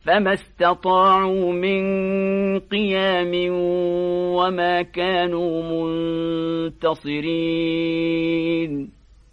فما استطاعوا من قيام وما كانوا منتصرين